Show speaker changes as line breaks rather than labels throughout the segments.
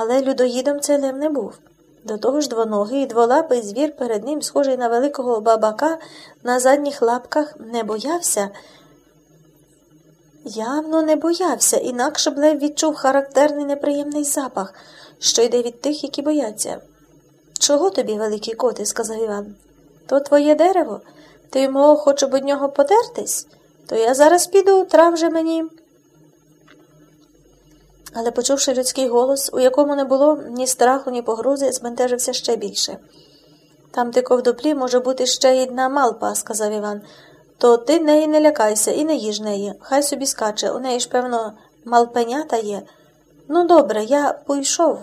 Але людоїдом цей не був. До того ж двоногий дволапий звір перед ним, схожий на великого бабака, на задніх лапках, не боявся. Явно не боявся, інакше б лев відчув характерний неприємний запах, що йде від тих, які бояться. Чого тобі, великий коти? сказав Іван. То твоє дерево? Ти йому хоче б од нього подертись? То я зараз піду, трав же мені. Але, почувши людський голос, у якому не було ні страху, ні погрози, збентежився ще більше. Там ти ковдоплі може бути ще одна малпа, сказав Іван. То ти неї не лякайся і не їж неї. Хай собі скаче. У неї ж, певно, малпенята є. Ну, добре, я пойшов.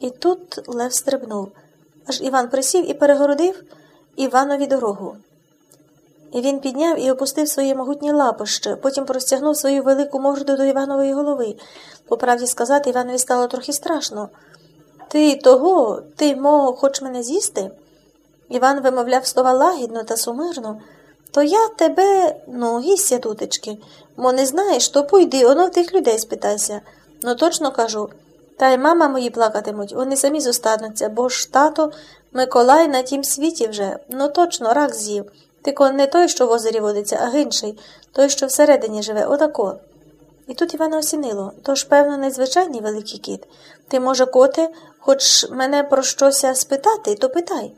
І тут Лев стрибнув. Аж Іван присів і перегородив Іванові дорогу. І він підняв і опустив своє могутнє лапище, потім простягнув свою велику морду до Іванової голови. По правді сказати, Іванові стало трохи страшно. Ти того, ти мо, хоч мене з'їсти? Іван вимовляв слова лагідно та сумирно. То я тебе, ну, гісся тутечки, мо не знаєш, то пойди, оно в тих людей спитайся. Ну точно кажу. Та й мама мої плакатимуть, вони самі зостануться, бо ж тато Миколай на тім світі вже, ну точно, рак з'їв. Тико не той, що в озері водиться, а інший, той, що всередині живе, отако. І тут Івана осінило. Тож, певно, незвичайний великий кіт. Ти, може, коти, хоч мене про щося спитати, то питай.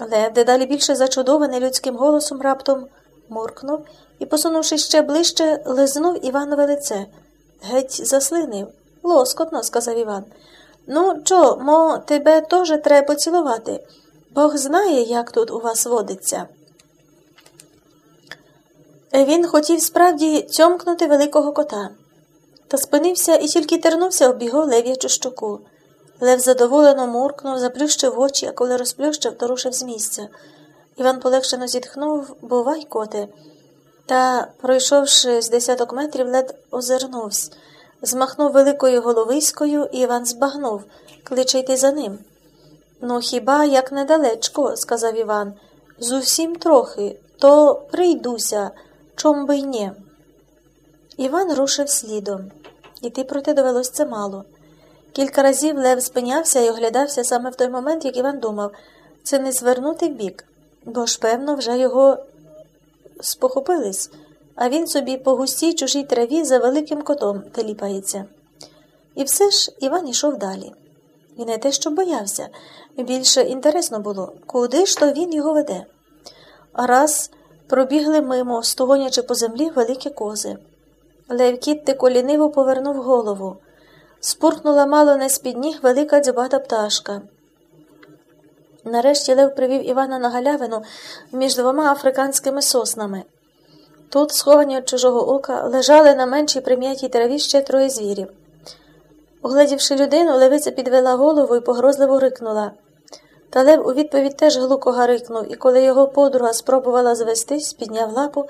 Лев, дедалі більше зачудований людським голосом, раптом моркнув і, посунувши ще ближче, лизнув Іванове лице. Геть заслинив. Лоскотно, сказав Іван. Ну, чо, мо, тебе теж треба поцілувати. Бог знає, як тут у вас водиться. Він хотів справді цьомкнути великого кота, та спинився і тільки тернувся об його лев'ячу щоку. Лев задоволено муркнув, заплющив очі, а коли розплющив, то рушив з місця. Іван полегшено зітхнув, бувай, коте. Та, пройшовши з десяток метрів, лед озирнувся, змахнув великою головиською, і Іван збагнув, кличе йти за ним. Ну, хіба як недалечко, сказав Іван. Зовсім трохи, то прийдуся, чом би й ні. Іван рушив слідом. Іти проте довелось це мало. Кілька разів Лев спинявся і оглядався саме в той момент, як Іван думав, це не звернути вбік, бо ж, певно, вже його спохопились, а він собі по густій чужій траві за великим котом теліпається. І все ж Іван йшов далі. І не те, що боявся, більше інтересно було, куди ж то він його веде. Раз пробігли мимо, стогонячи по землі великі кози. Левкіт тико ліниво повернув голову. Спурхнула мало не з-під ніг велика дзюбата пташка. Нарешті Лев привів Івана на галявину між двома африканськими соснами. Тут, сховані від чужого ока, лежали на меншій прим'ятій траві ще троє звірів. Угледівши людину, левиця підвела голову і погрозливо рикнула. Та Лев у відповідь теж глуко гарикнув, і коли його подруга спробувала звестись, підняв лапу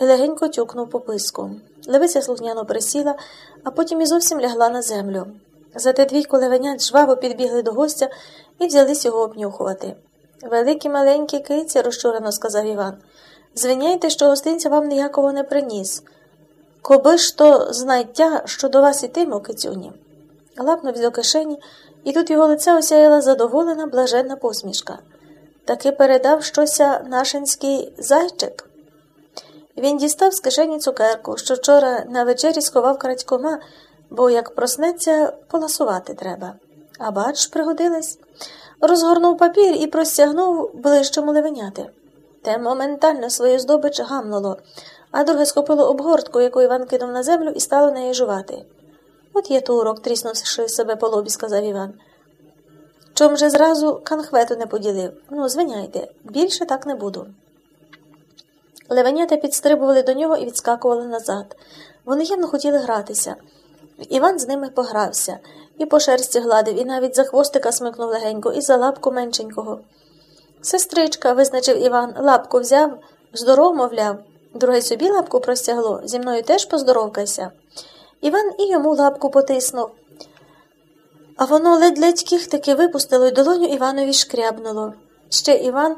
і легенько тюкнув по писку. Левиця слухняно присіла, а потім і зовсім лягла на землю. Зате двійко левенят жваво підбігли до гостя і взялись його обнюхувати. Великі маленькі киці, розчурено сказав Іван. Звиняйте, що гостинця вам ніякого не приніс. Коби ж то знайття, що до вас ітимо, кицюні. Лапнув до кишені, і тут його лице осяяла задоволена, блаженна посмішка. Таки передав щося нашинський зайчик. Він дістав з кишені цукерку, що вчора на вечері сховав крадькома, бо як проснеться, поласувати треба. А бач, пригодилась. Розгорнув папір і простягнув ближчому левеняти. Те моментально свою здобич гамнуло, а друге схопило обгортку, яку Іван кинув на землю, і стало неї жувати. От є турок, тріснувши себе по лобі, сказав Іван. Чом же зразу канхвету не поділив? Ну, звиняйте, більше так не буду. Левенята підстрибували до нього і відскакували назад. Вони явно хотіли гратися. Іван з ними погрався, і по шерсті гладив, і навіть за хвостика смикнув легенько, і за лапку меншенького. Сестричка, визначив Іван, лапку взяв, здоров, мовляв. Друге собі лапку простягло, зі мною теж поздоровкайся. Іван і йому лапку потиснув. А воно ледь-ледь кіхтики випустило й долоню Іванові шкрябнуло. Ще Іван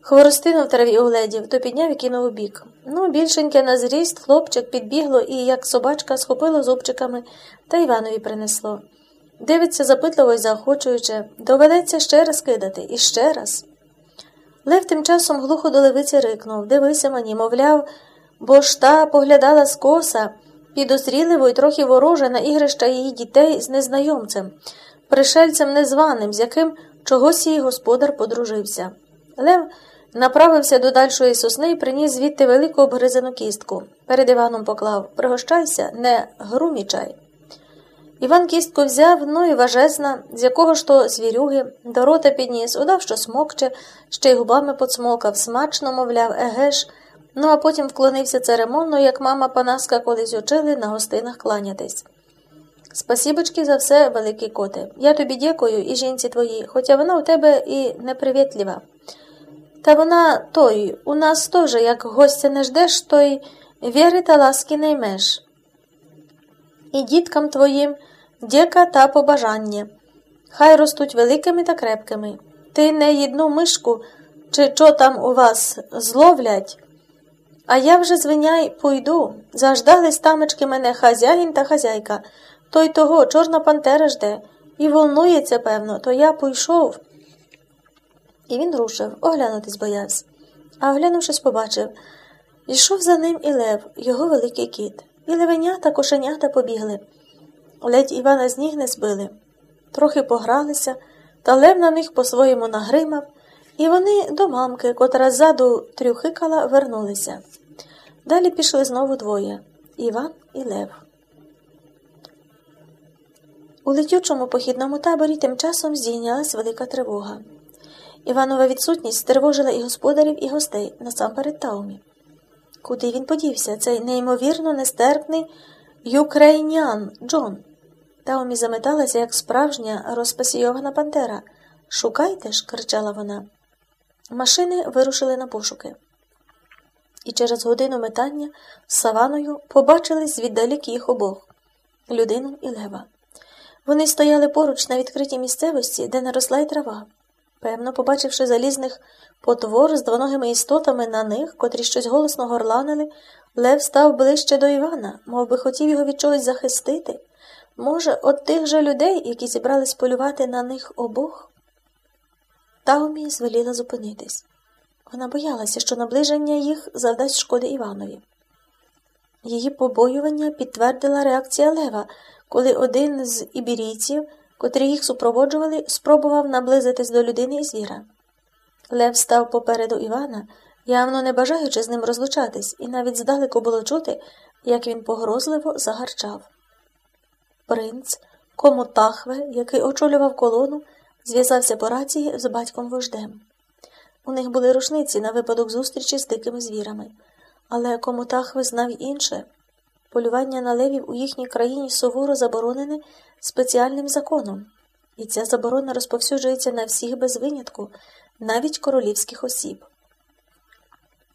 хворостину в траві угледів, то підняв і кинув у бік. Ну, більшеньке на зріст, хлопчик підбігло і, як собачка, схопило зубчиками та Іванові принесло. Дивиться запитливо й заохочуючи, доведеться ще раз кидати, і ще раз. Лев тим часом глухо до левиці рикнув Дивися мені, мовляв, бо ж та поглядала скоса, підозріливо й трохи вороже на ігрища її дітей з незнайомцем, пришельцем незваним, з яким чогось її господар подружився. Лев направився до дальшої сосни і приніс звідти велику обгризану кістку. Перед Іваном поклав Пригощайся, не грумічай. Іван кістку взяв, ну і важезна, з якого ж то звірюги, до рота підніс, удав, що смокче, ще й губами подсмокав, смачно, мовляв, егеш, ну а потім вклонився церемонно, як мама Панаска колись учили на гостинах кланятись. Спасібочки за все, великий коте. Я тобі дякую і жінці твоїй, хоча вона у тебе і непривітлива. Та вона той, у нас теж, як гостя не ждеш, то й віри та ласки не ймеш. І діткам твоїм дяка та побажання. Хай ростуть великими та крепкими. Ти не їдну мишку, чи що там у вас зловлять. А я вже звиняй пойду. Заждали стамечки мене хазяїн та хазяйка. Той того чорна пантера жде і волнується, певно, то я пойшов. І він рушив, оглянутись боявся. А оглянувшись, побачив йшов за ним і лев, його великий кіт. І левенята, кошенята побігли. Ледь Івана з ніг не збили. Трохи погралися, та лев на них по-своєму нагримав, і вони до мамки, котра ззаду трюхикала, вернулися. Далі пішли знову двоє Іван і Лев. У летючому похідному таборі тим часом здійнялась велика тривога. Іванова відсутність стривожила і господарів, і гостей насамперед Таумі. Куди він подівся, цей неймовірно нестерпний юкрейнян Джон? Таумі заметалася, як справжня розпасійована пантера. Шукайте ж, кричала вона. Машини вирушили на пошуки. І через годину метання з саваною побачили звіддалік їх обох людину і лева. Вони стояли поруч на відкритій місцевості, де не росла й трава. Певно, побачивши залізних потвор з двоногими істотами на них, котрі щось голосно горланили, Лев став ближче до Івана, мов би хотів його від чогось захистити. Може, от тих же людей, які зібрались полювати на них обох? Таумі звеліла зупинитись. Вона боялася, що наближення їх завдасть шкоди Іванові. Її побоювання підтвердила реакція Лева, коли один з ібірійців котрі їх супроводжували, спробував наблизитись до людини і звіра. Лев став попереду Івана, явно не бажаючи з ним розлучатись, і навіть здалеку було чути, як він погрозливо загарчав. Принц, Комутахве, який очолював колону, зв'язався по рації з батьком вождем. У них були рушниці на випадок зустрічі з дикими звірами, але комутах визнав інше. Полювання на левів у їхній країні суворо заборонене спеціальним законом, і ця заборона розповсюджується на всіх без винятку, навіть королівських осіб.